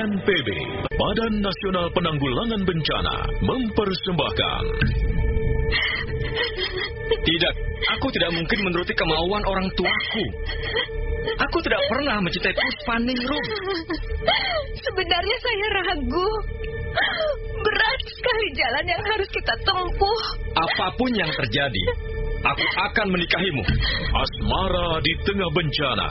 BNPB, Badan Nasional Penanggulangan Bencana, mempersembahkan. Tidak, aku tidak mungkin menuruti kemauan orang tuaku. Aku tidak pernah mencintai Puspaningrum. Sebenarnya saya ragu. Berat sekali jalan yang harus kita tempuh. Apa pun yang terjadi, aku akan menikahimu. Asmara di tengah bencana.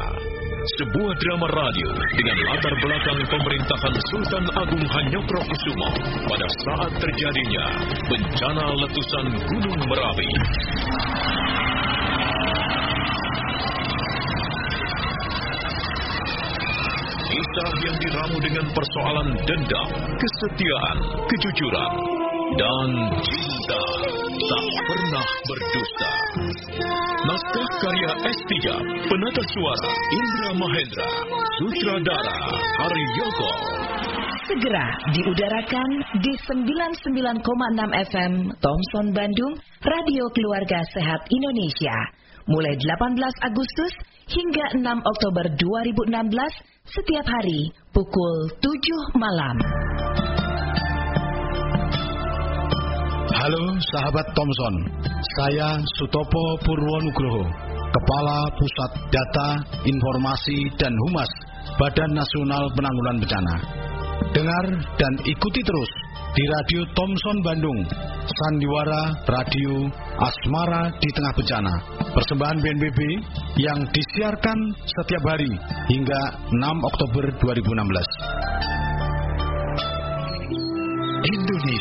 Sebuah drama radio dengan latar belakang pemerintahan Sultan Agung Hanyokrokusumo pada saat terjadinya bencana letusan Gunung Merapi. Kisah yang diramu dengan persoalan dendam, kesetiaan, kejujuran, dan cinta tak pernah berdusta. Naskah karya S3, penata suara Indra Mahendra, sutradara Hari Yoko. Segera diudarakan di 99,6 FM Thomson Bandung, Radio Keluarga Sehat Indonesia. Mulai 18 Agustus hingga 6 Oktober 2016 setiap hari pukul 7 malam. Halo sahabat Thomson, saya Sutopo Purwonugroho, Kepala Pusat Data, Informasi, dan Humas Badan Nasional Penanggulangan Bencana. Dengar dan ikuti terus di Radio Thomson Bandung, Sandiwara Radio Asmara di Tengah Bencana, persembahan BNPB yang disiarkan setiap hari hingga 6 Oktober 2016.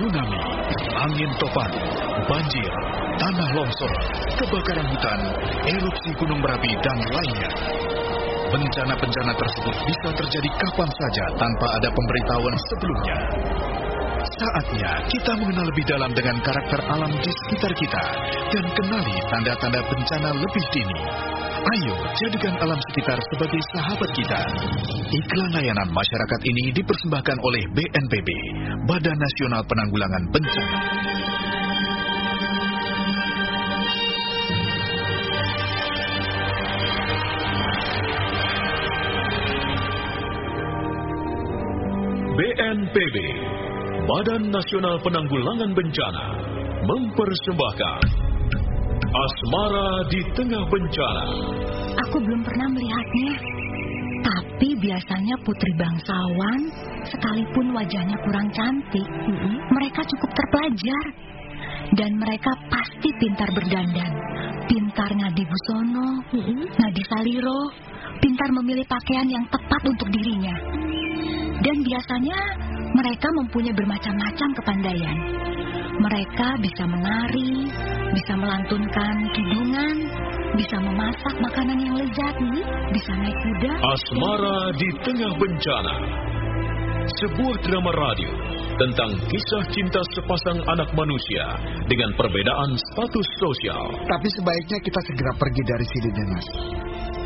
tsunami, angin topan, banjir, tanah longsor, kebakaran hutan, erupsi gunung berapi, dan lainnya. Bencana-bencana tersebut bisa terjadi kapan saja tanpa ada pemberitahuan sebelumnya. Saatnya kita mengenal lebih dalam dengan karakter alam di sekitar kita dan kenali tanda-tanda bencana lebih dini. Ayo jadikan alam sekitar sebagai sahabat kita. Iklan layanan masyarakat ini dipersembahkan oleh BNPB, Badan Nasional Penanggulangan Bencana. BNPB, Badan Nasional Penanggulangan Bencana, mempersembahkan Asmara di Tengah Bencana. Aku belum pernah melihatnya. Tapi biasanya putri bangsawan, sekalipun wajahnya kurang cantik, mereka cukup terpelajar. Dan mereka pasti pintar berdandan, pintar ngadi busono, ngadi saliro, pintar memilih pakaian yang tepat untuk dirinya. Dan biasanya mereka mempunyai bermacam-macam kepandaian. Mereka bisa menari, bisa melantunkan kidungan, bisa memasak makanan yang lezat, bisa naik kuda. Asmara di Tengah Bencana. Sebuah drama radio tentang kisah cinta sepasang anak manusia dengan perbedaan status sosial. Tapi sebaiknya kita segera pergi dari sini, Demas.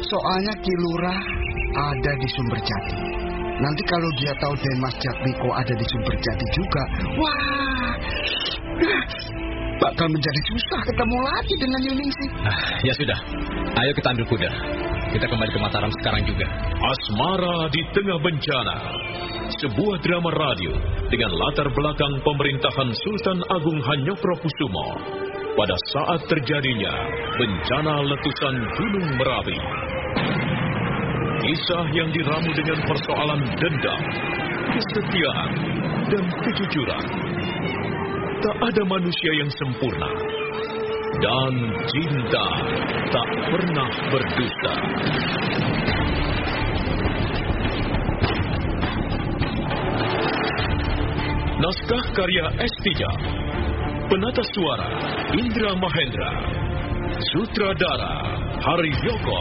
Soalnya Kilurah ada di Sumber Jati. Nanti kalau dia tahu Demas Jatmiko ada di Sumber Jati juga, wah, bakal menjadi susah ketemu lagi dengan Yuningsih. Ah, ya sudah, ayo kita ambil kuda. Kita kembali ke Mataram sekarang juga. Asmara di Tengah Bencana. Sebuah drama radio dengan latar belakang pemerintahan Sultan Agung Hanyokrokusumo pada saat terjadinya bencana letusan Gunung Merapi. Kisah yang diramu dengan persoalan dendam, kesetiaan, dan kejujuran. Tak ada manusia yang sempurna. Dan cinta tak pernah berdusta. Naskah karya S3 Penata suara Indra Mahendra Sutradara Hari Yoko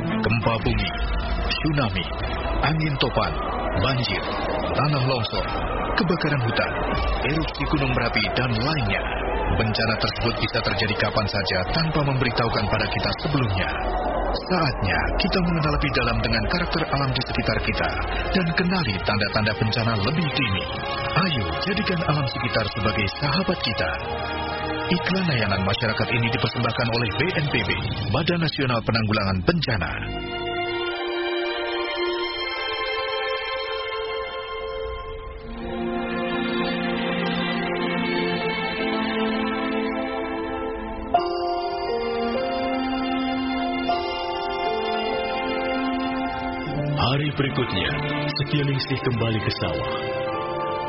gempa bumi, tsunami, angin topan, banjir, tanah longsor, kebakaran hutan, erupsi gunung berapi, dan lainnya. Bencana tersebut bisa terjadi kapan saja tanpa memberitahukan pada kita sebelumnya. Saatnya kita mengenal lebih dalam dengan karakter alam di sekitar kita dan kenali tanda-tanda bencana lebih dini. Ayo jadikan alam sekitar sebagai sahabat kita. Iklan layanan masyarakat ini dipersembahkan oleh BNPB, Badan Nasional Penanggulangan Bencana. Hari berikutnya, Setianingsih kembali ke sawah.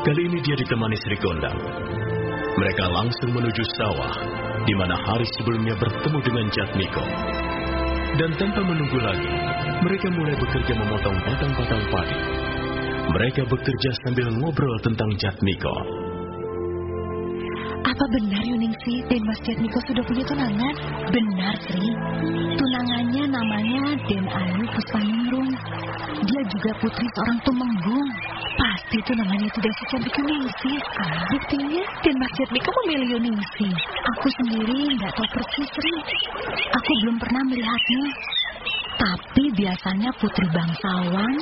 Kali ini dia ditemani Sri Gondang. Mereka langsung menuju sawah, di mana hari sebelumnya bertemu dengan Jatmiko. Dan tanpa menunggu lagi, mereka mulai bekerja memotong batang-batang padi. Mereka bekerja sambil ngobrol tentang Jatmiko. Apa benar Yuningsi Den Mas Jatmiko sudah punya tunangan? Benar Sri. Tunangannya namanya Den Ayu Puspaningrum. Dia juga putri seorang tumenggung. Pasti itu namanya tidak secantik Yuningsi. Ah, buktinya Den Mas Jatmiko memilih Yuningsi. Aku sendiri nggak tahu persis Sri. Aku belum pernah melihatnya. Tapi biasanya putri bangsawan,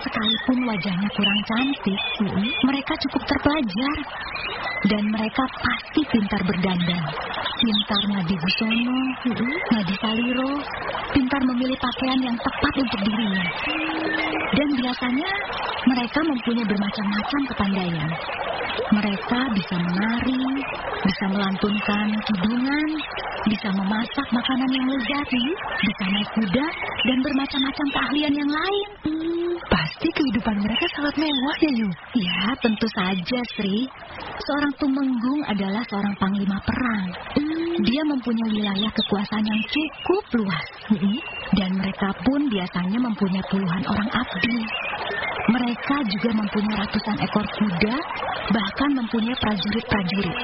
sekalipun wajahnya kurang cantik, mereka cukup terpelajar. Dan mereka pasti pintar berdandan. Pintar ngadi busono, ngadi saliro, pintar memilih pakaian yang tepat untuk dirinya. Dan biasanya mereka mempunyai bermacam-macam kepandaian. Mereka bisa menari, bisa melantunkan kidungan, bisa memasak makanan yang lezat, bisa naik kuda, dan bermacam-macam keahlian yang lain. Hmm, pasti kehidupan mereka sangat mewah ya, Yu. Ya, tentu saja, Sri. Seorang tumenggung adalah seorang panglima perang. Hmm. Dia mempunyai wilayah kekuasaan yang cukup luas. Hmm. Dan mereka pun biasanya mempunyai puluhan orang abdi. Mereka juga mempunyai ratusan ekor kuda, bahkan mempunyai prajurit-prajurit.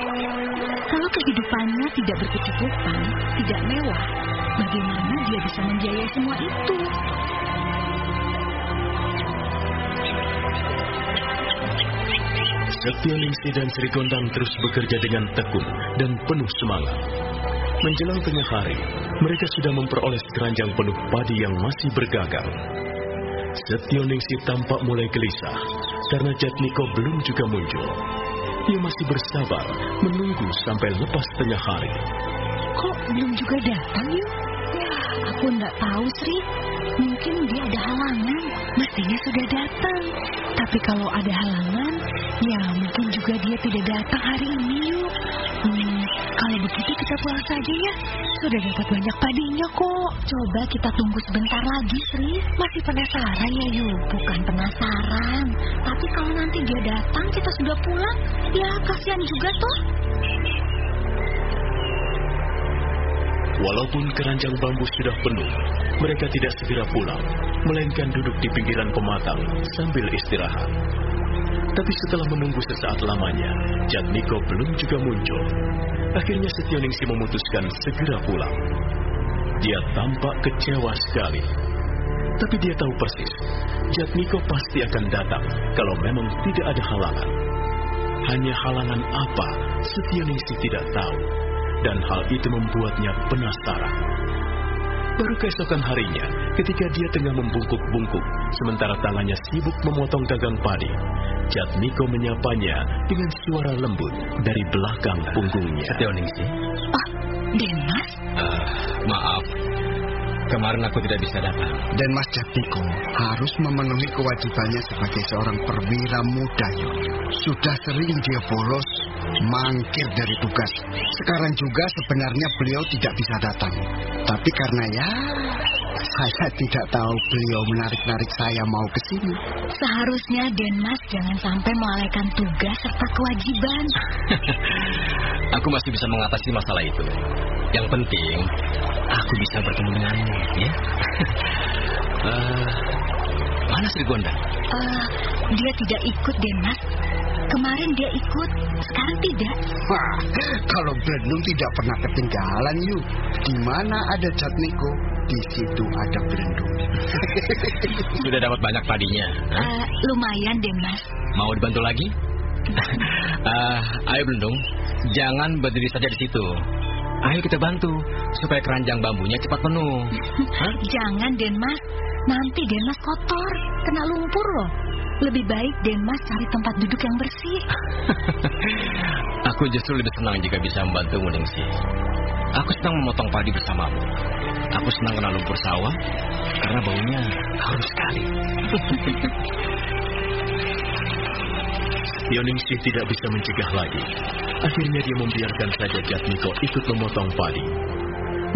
Kalau kehidupannya tidak berkecukupan, tidak mewah, bagaimana dia bisa membiayai semua itu? Setianingsih dan Sri Gondang terus bekerja dengan tekun dan penuh semangat. Menjelang tengah hari, mereka sudah memperoleh keranjang penuh padi yang masih bergagang. Setioningsi tampak mulai gelisah karena Jatmiko belum juga muncul. Ia masih bersabar menunggu sampai lepas tengah hari. Kok belum juga datang, Yu? Ya, aku nggak tahu, Sri. Mungkin dia ada halangan. Mestinya sudah datang. Tapi kalau ada halangan, ya mungkin juga dia tidak datang hari ini, Yu. Hmm, kalau begitu kita pulang saja ya. Sudah dapat banyak padinya kok. Coba kita tunggu sebentar lagi, Sri. Masih penasaran ya, Yu? Bukan penasaran. Tapi kalau nanti dia datang, kita sudah pulang. Ya, kasihan juga toh. Walaupun keranjang bambu sudah penuh, mereka tidak segera pulang, melainkan duduk di pinggiran pematang sambil istirahat. Tapi setelah menunggu sesaat lamanya, Jatmiko belum juga muncul. Akhirnya Setioningsi memutuskan segera pulang. Dia tampak kecewa sekali. Tapi dia tahu persis, Jatmiko pasti akan datang kalau memang tidak ada halangan. Hanya halangan apa, Setioningsi tidak tahu. Dan hal itu membuatnya penasaran. Baru keesokan harinya, ketika dia tengah membungkuk-bungkuk, sementara tangannya sibuk memotong gagang padi, Jatmiko menyapanya dengan suara lembut dari belakang punggungnya. Setioningsi. Ah, Denmas? Uh, maaf, kemarin aku tidak bisa datang. Dan Mas Jatmiko harus memenuhi kewajibannya sebagai seorang perwira muda, Yu. Sudah sering dia bolos, mangkir dari tugas. Sekarang juga sebenarnya beliau tidak bisa datang. Tapi karena ya Saya tidak tahu beliau menarik-narik saya mau ke sini. Seharusnya Denmas jangan sampai melalaikan tugas serta kewajiban. Aku masih bisa mengatasi masalah itu. Yang penting, aku bisa bertemu denganmu, ya. uh, mana Sri Gonda? Uh, dia tidak ikut, Denmas. Kemarin dia ikut, sekarang tidak. Wah, kalau Belendung tidak pernah ketinggalan, yuk. Di mana ada Jatmiko, di situ ada Belendung. Sudah dapat banyak padinya. Uh, lumayan, Denmas. Mau dibantu lagi? uh, ayo Belendung, jangan berdiri saja di situ. Ayo kita bantu supaya keranjang bambunya cepat penuh. Jangan Denmas, nanti Denmas kotor, kena lumpur loh. Lebih baik Denmas cari tempat duduk yang bersih. Aku justru lebih senang jika bisa membantumu, Ningsi. Aku senang memotong padi bersamamu. Aku senang kena lumpur sawah karena baunya harum sekali. Yoningsih tidak bisa mencegah lagi. Akhirnya dia membiarkan saja Jatmiko ikut memotong padi.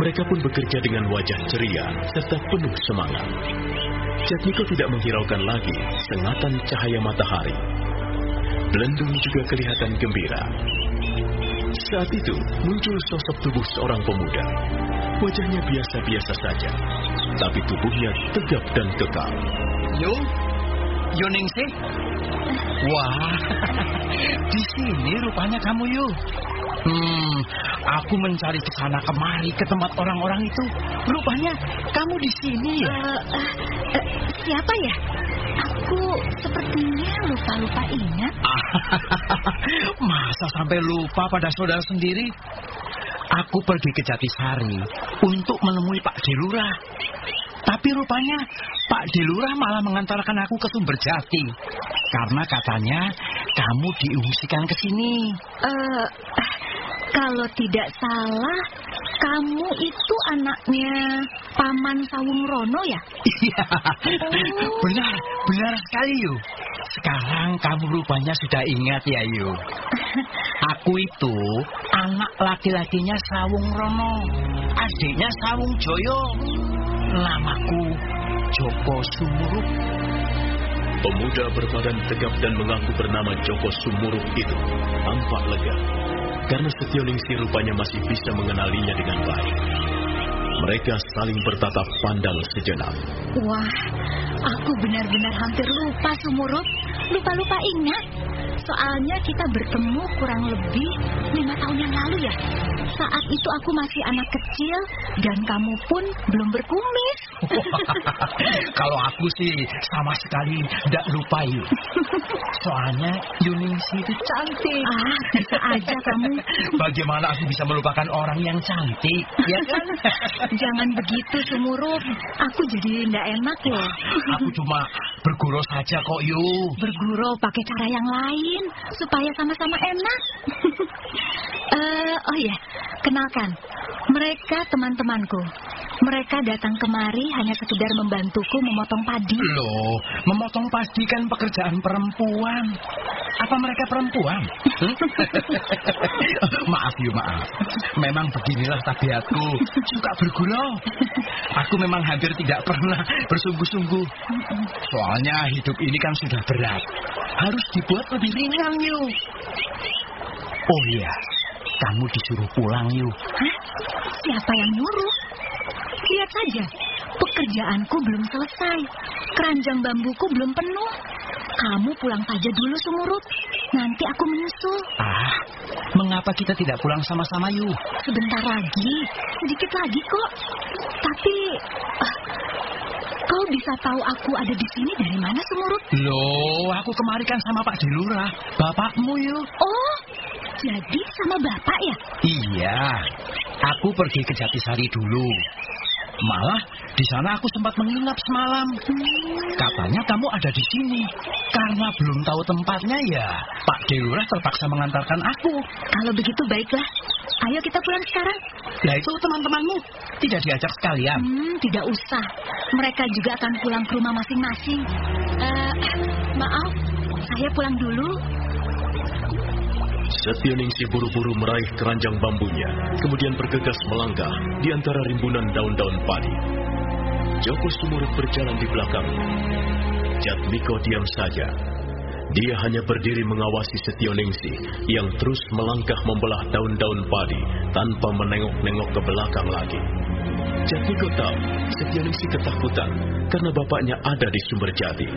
Mereka pun bekerja dengan wajah ceria serta penuh semangat. Jatmiko tidak menghiraukan lagi sengatan cahaya matahari. Belendung juga kelihatan gembira. Saat itu muncul sosok tubuh seorang pemuda. Wajahnya biasa-biasa saja, tapi tubuhnya tegap dan kekal. Yo, Yoningsih. Wah, di sini rupanya kamu yuk. Hmm, aku mencari ke sana kemari ke tempat orang-orang itu. Rupanya kamu di sini ya. Uh, uh, uh, siapa ya? Aku sepertinya lupa-lupa ingat. Masa sampai lupa pada saudara sendiri? Aku pergi ke Jatisari untuk menemui Pak Dilura. Tapi rupanya Pak Dilurah malah mengantarkan aku ke Sumber Jati. Karena katanya kamu diungsikan ke sini. Uh, kalau tidak salah, kamu itu anaknya Paman Sawung Rono ya? Iya, oh. benar, benar sekali Yu. Sekarang kamu rupanya sudah ingat ya Yu. Aku itu anak laki-lakinya Sawung Rono, adiknya Sawung Joyo. Namaku Joko Sumurup. Pemuda berbadan tegap dan mengaku bernama Joko Sumurup itu tampak lega karena Setioningsih rupanya masih bisa mengenalinya dengan baik. Mereka saling bertatap pandang sejenak. Wah, aku benar-benar hampir lupa Sumurup. Lupa-lupa ingat. Soalnya kita bertemu kurang lebih lima tahun yang lalu ya. Saat itu aku masih anak kecil dan kamu pun belum berkumis. Kalau aku sih sama sekali tidak lupa yuk. Soalnya Yuningsi itu cantik. Ah, bisa aja kamu. Bagaimana aku bisa melupakan orang yang cantik, ya kan? Jangan begitu, Sumurup. Aku jadi tidak enak loh. Aku cuma bergurau saja kok, Yu. Bergurau pakai cara yang lain supaya sama-sama enak. uh, oh ya, kenalkan. Mereka teman-temanku. Mereka datang kemari hanya sekedar membantuku memotong padi. Loh, memotong padi kan pekerjaan perempuan. Apa mereka perempuan? maaf yuk, maaf. Memang beginilah tabiatku. Suka bergurau. Aku memang hampir tidak pernah bersungguh-sungguh. Soalnya hidup ini kan sudah berat. Harus dibuat lebih ringan yuk. Oh iya, kamu disuruh pulang yuk. Hah? Siapa yang nyuruh? Lihat saja, pekerjaanku belum selesai. Keranjang bambuku belum penuh. Kamu pulang saja dulu, Sumurut. Nanti aku menyusul. Ah, mengapa kita tidak pulang sama-sama, Yu? Sebentar lagi, sedikit lagi kok. Tapi, uh, kau bisa tahu aku ada di sini dari mana, Sumurut? Loh, aku kemari kan sama Pak Dilura, bapakmu, Yu. Oh, jadi sama bapak ya? Iya, aku pergi ke Jatisari dulu. Malah di sana aku sempat menginap semalam. Katanya kamu ada di sini. Karena belum tahu tempatnya ya, Pak Delurah terpaksa mengantarkan aku. Kalau begitu baiklah. Ayo kita pulang sekarang. Ya itu teman-temanmu tidak diajak sekalian. Hmm, tidak usah. Mereka juga akan pulang ke rumah masing-masing. Uh, maaf, saya pulang dulu. Setioningsih buru-buru meraih keranjang bambunya, kemudian bergegas melangkah di antara rimbunan daun-daun padi. Joko Sumurut berjalan di belakangnya. Jatmiko diam saja. Dia hanya berdiri mengawasi Setioningsi yang terus melangkah membelah daun-daun padi tanpa menengok-nengok ke belakang lagi. Jatmiko tahu Setioningsi ketakutan karena bapaknya ada di sumber jati.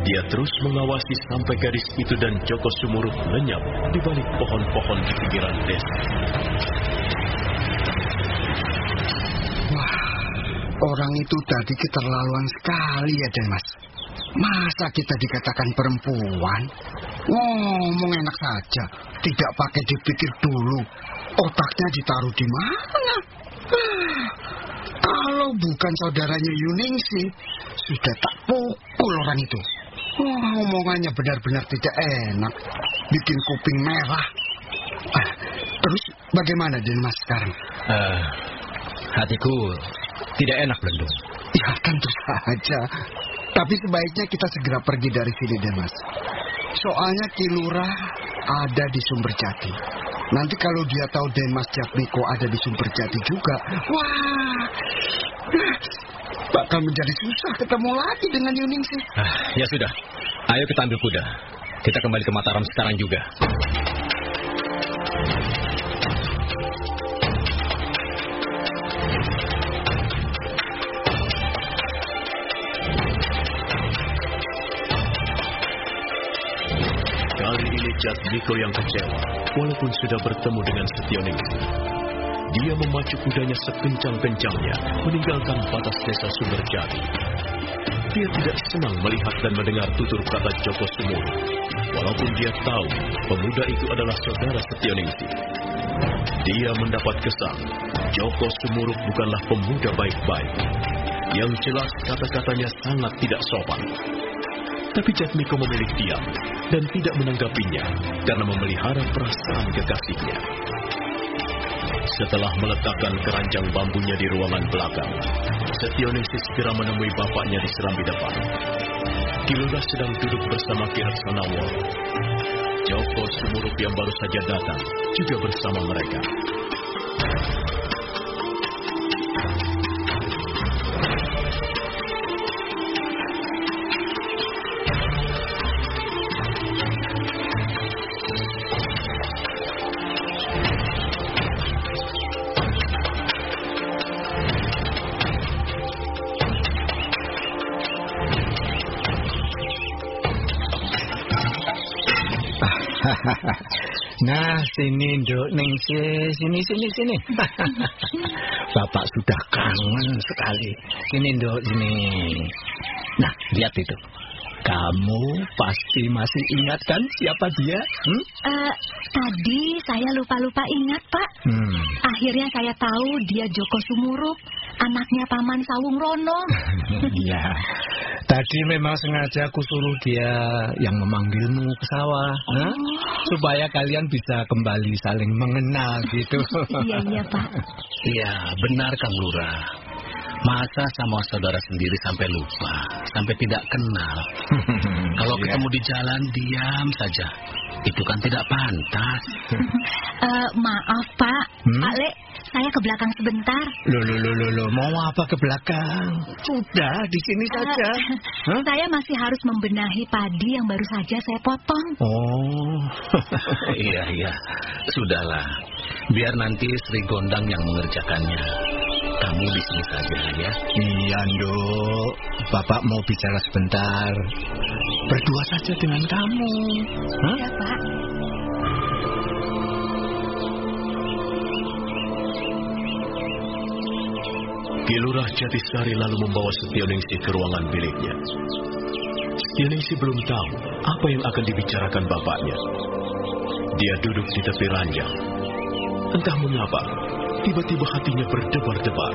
Dia terus mengawasi sampai gadis itu dan Joko Sumurut lenyap di balik pohon-pohon di pinggiran desa. Wah, orang itu tadi keterlaluan sekali ya, Mas. Masa kita dikatakan perempuan? Ngomong enak saja, tidak pakai dipikir dulu. Otaknya ditaruh di mana? Kalau bukan saudaranya Yuningsi, sudah tak pukul orang itu. Oh, omongannya benar-benar tidak enak. Bikin kuping merah. Ah, terus bagaimana Mas sekarang? Uh, hatiku tidak enak, Belendung. Ya, tentu saja. Tapi sebaiknya kita segera pergi dari sini, Demas. Soalnya Kilurah ada di sumber jati. Nanti kalau dia tahu Demas Jatmiko ada di sumber jati juga, wah, bakal menjadi susah ketemu lagi dengan Yuningsi. Ah, ya sudah, ayo kita ambil kuda. Kita kembali ke Mataram sekarang juga. Jatmiko yang kecewa, walaupun sudah bertemu dengan Setioningsi. Dia memacu kudanya sekencang-kencangnya, meninggalkan batas desa Sumberjati. Dia tidak senang melihat dan mendengar tutur kata Joko Sumuru, walaupun dia tahu pemuda itu adalah saudara Setioningsi. Dia mendapat kesan, Joko Sumuruk bukanlah pemuda baik-baik. Yang jelas kata-katanya sangat tidak sopan. Tapi Jatmiko memilih diam dan tidak menanggapinya karena memelihara perasaan kekasihnya. Setelah meletakkan keranjang bambunya di ruangan belakang, Setioningsi segera menemui bapaknya di serambi depan. Kilurah sedang duduk bersama Kirat Sanawol. Joko Sumurup yang baru saja datang juga bersama mereka. nah, sini Nduk Ningsi, sini sini sini. Bapak sudah kangen sekali. Sini Nduk, sini. Nah, lihat itu. Kamu pasti masih ingat kan siapa dia? Hmm? Uh, tadi saya lupa-lupa ingat, Pak. Hmm. Akhirnya saya tahu dia Joko Sumuruk, anaknya Paman Sawung Rono. Iya. Tadi memang sengaja aku suruh dia yang memanggilmu ke sawah, oh. supaya kalian bisa kembali saling mengenal gitu. iya, iya, Pak. Iya, benar Kang Lurah. Masa sama saudara sendiri sampai lupa, sampai tidak kenal. Kalau yeah. ketemu di jalan diam saja. Itu kan tidak pantas. uh, maaf, Pak. Hmm? Pak Le, saya ke belakang sebentar. Loh, loh, loh, loh, loh. mau apa ke belakang? Sudah, di sini uh, saja. Huh? Saya masih harus membenahi padi yang baru saja saya potong. Oh, iya, iya. Sudahlah. Biar nanti Sri Gondang yang mengerjakannya. Kamu di sini saja ya. Iya, Nduk. Bapak mau bicara sebentar. Berdua saja dengan kamu. Hah? Iya, Pak. Kilurah Jatisari lalu membawa Setioningsi ke ruangan biliknya. Setioningsi belum tahu apa yang akan dibicarakan bapaknya. Dia duduk di tepi ranjang. Entah mengapa, tiba-tiba hatinya berdebar-debar.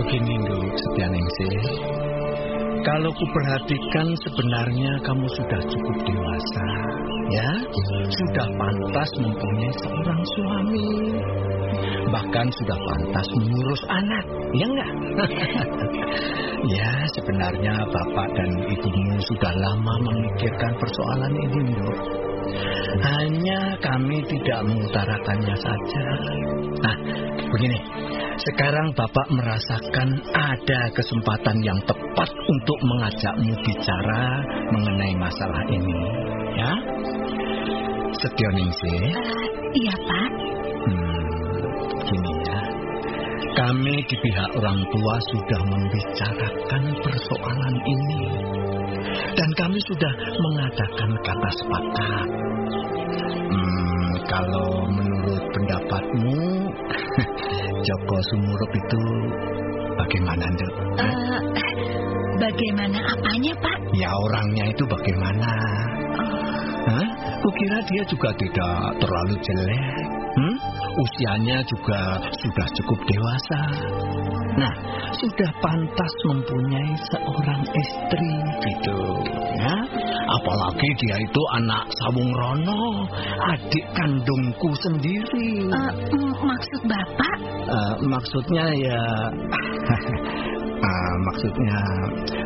Begini, Nduk Setianingsih. Kalau kuperhatikan sebenarnya kamu sudah cukup dewasa ya sudah pantas mempunyai seorang suami. bahkan sudah pantas mengurus anak, ya enggak? ya, sebenarnya Bapak dan Ibumu sudah lama memikirkan persoalan ini, Dok. Hanya kami tidak mengutarakannya saja. Nah, begini. Sekarang Bapak merasakan ada kesempatan yang tepat untuk mengajakmu bicara mengenai masalah ini. Ya? Setioningsi. Uh, iya, Pak. Hmm, gini ya. Kami di pihak orang tua sudah membicarakan persoalan ini. Dan kami sudah mengadakan kata sepakat. Hmm, kalau menurut pendapatmu, Joko Sumurup itu bagaimana, Nduk? Uh, bagaimana apanya, Pak? Ya orangnya itu bagaimana? Hah? Kukira dia juga tidak terlalu jelek. Hmm? Usianya juga sudah cukup dewasa. Nah, sudah pantas mempunyai seorang istri gitu. Ya? Apalagi dia itu anak Sawung Rono, adik kandungku sendiri. Uh, maksud Bapak? Uh, maksudnya ya Uh, maksudnya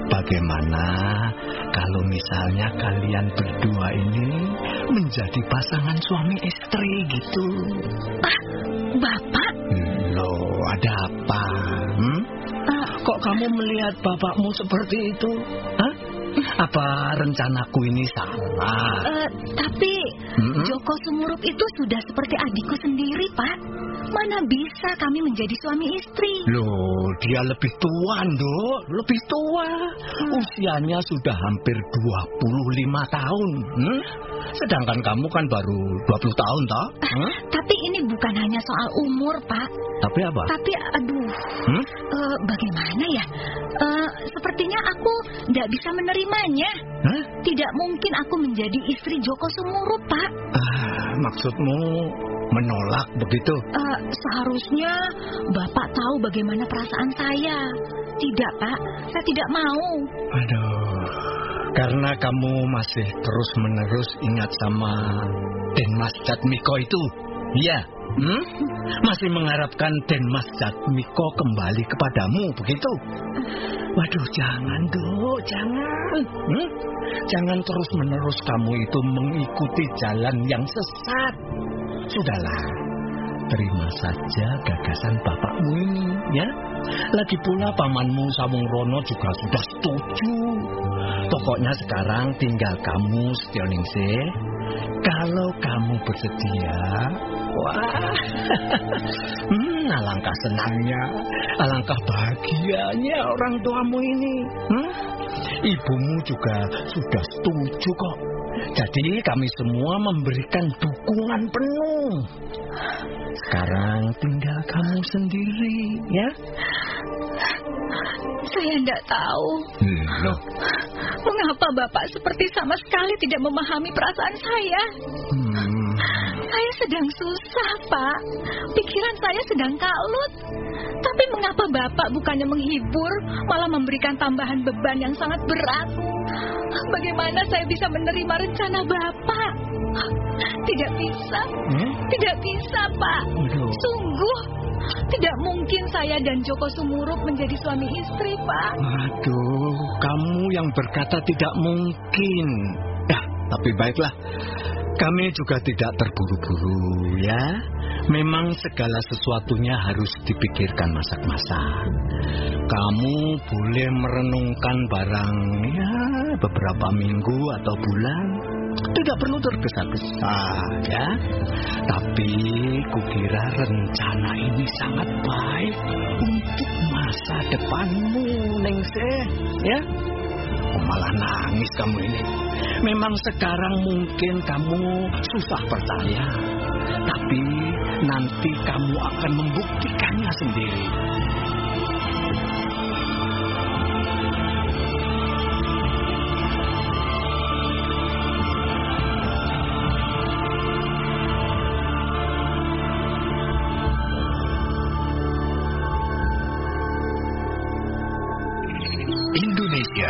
bagaimana kalau misalnya kalian berdua ini menjadi pasangan suami istri gitu? Ah, Bapak? Hmm, loh, ada apa? Kok kamu melihat bapakmu seperti itu? Hah? Apa rencanaku ini salah? Uh, tapi hmm? Joko Sumurup itu sudah seperti adikku sendiri, Pak. Mana bisa kami menjadi suami istri? Loh, dia lebih tua, Nduk. Lebih tua. Hmm. Usianya sudah hampir 25 tahun. Hmm? Sedangkan kamu kan baru 20 tahun, toh? Hmm? Tapi ini bukan hanya soal umur, Pak. Tapi apa? Tapi, aduh, hmm? uh, bagaimana ya? Uh, sepertinya aku tidak bisa menerimanya. Huh? Tidak mungkin aku menjadi istri Joko Sumurup, Pak. Ah, maksudmu menolak begitu? Uh, seharusnya Bapak tahu bagaimana perasaan saya. Tidak, Pak. Saya tidak mau. Aduh. Karena kamu masih terus-menerus ingat sama Denmas Jatmiko itu. Iya. Hmm? Masih mengharapkan Denmas Jatmiko kembali kepadamu, begitu? Waduh, jangan, Dok. Jangan. Hmm? Jangan terus-menerus kamu itu mengikuti jalan yang sesat. Sudahlah, terima saja gagasan bapakmu ini, ya. Lagi pula pamanmu Sawung Rono juga sudah setuju. Pokoknya sekarang tinggal kamu Setioningse. Kalau kamu bersedia, wah, hmm, alangkah senangnya, alangkah bahagianya orang tuamu ini. Hmm? Ibumu juga sudah setuju kok. Jadi kami semua memberikan dukungan penuh. Sekarang tinggal kamu sendiri, ya. Saya tidak tahu. Hmm, loh. Mengapa Bapak seperti sama sekali tidak memahami perasaan saya? Hmm. Saya sedang susah, Pak. Pikiran saya sedang kalut. Tapi mengapa Bapak bukannya menghibur, malah memberikan tambahan beban yang sangat berat? Bagaimana saya bisa menerima rencana Bapak? Tidak bisa. Hmm? Tidak bisa, Pak. Aduh. Sungguh. Tidak mungkin saya dan Joko Sumurup menjadi suami istri, Pak. Aduh, kamu yang berkata tidak mungkin. Ya, tapi baiklah. Kami juga tidak terburu-buru, ya. Memang segala sesuatunya harus dipikirkan masak-masak. Kamu boleh merenungkan barang ya beberapa minggu atau bulan. Tidak perlu tergesa-gesa ya. Tapi kukira rencana ini sangat baik untuk masa depanmu, Ningse, ya. Malah nangis kamu ini. Memang sekarang mungkin kamu susah percaya. Tapi nanti kamu akan membuktikannya sendiri.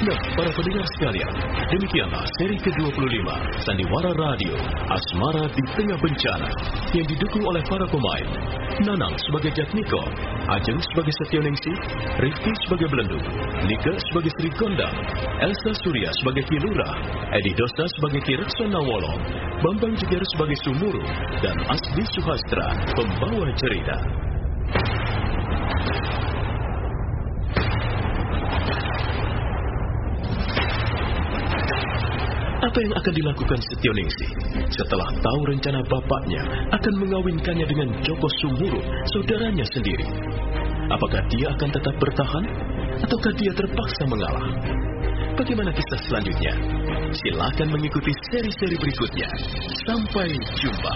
Nah, para pendengar sekalian, demikianlah seri ke-25 Sandiwara Radio Asmara di Tengah Bencana yang didukung oleh para pemain Nanang sebagai Jatmiko, Ajeng sebagai Setionengsi, Rifki sebagai Belendung, Nika sebagai Sri Gondang, Elsa Surya sebagai Kilura, Edi Dosa sebagai Kirekson Nawolo, Bambang Jeger sebagai Sumuru, dan Asdi Suhastra, pembawa cerita. Apa yang akan dilakukan Setioningsi setelah tahu rencana bapaknya akan mengawinkannya dengan Joko Sumuru, saudaranya sendiri? Apakah dia akan tetap bertahan ataukah dia terpaksa mengalah? Bagaimana kisah selanjutnya? Silakan mengikuti seri-seri berikutnya. Sampai jumpa.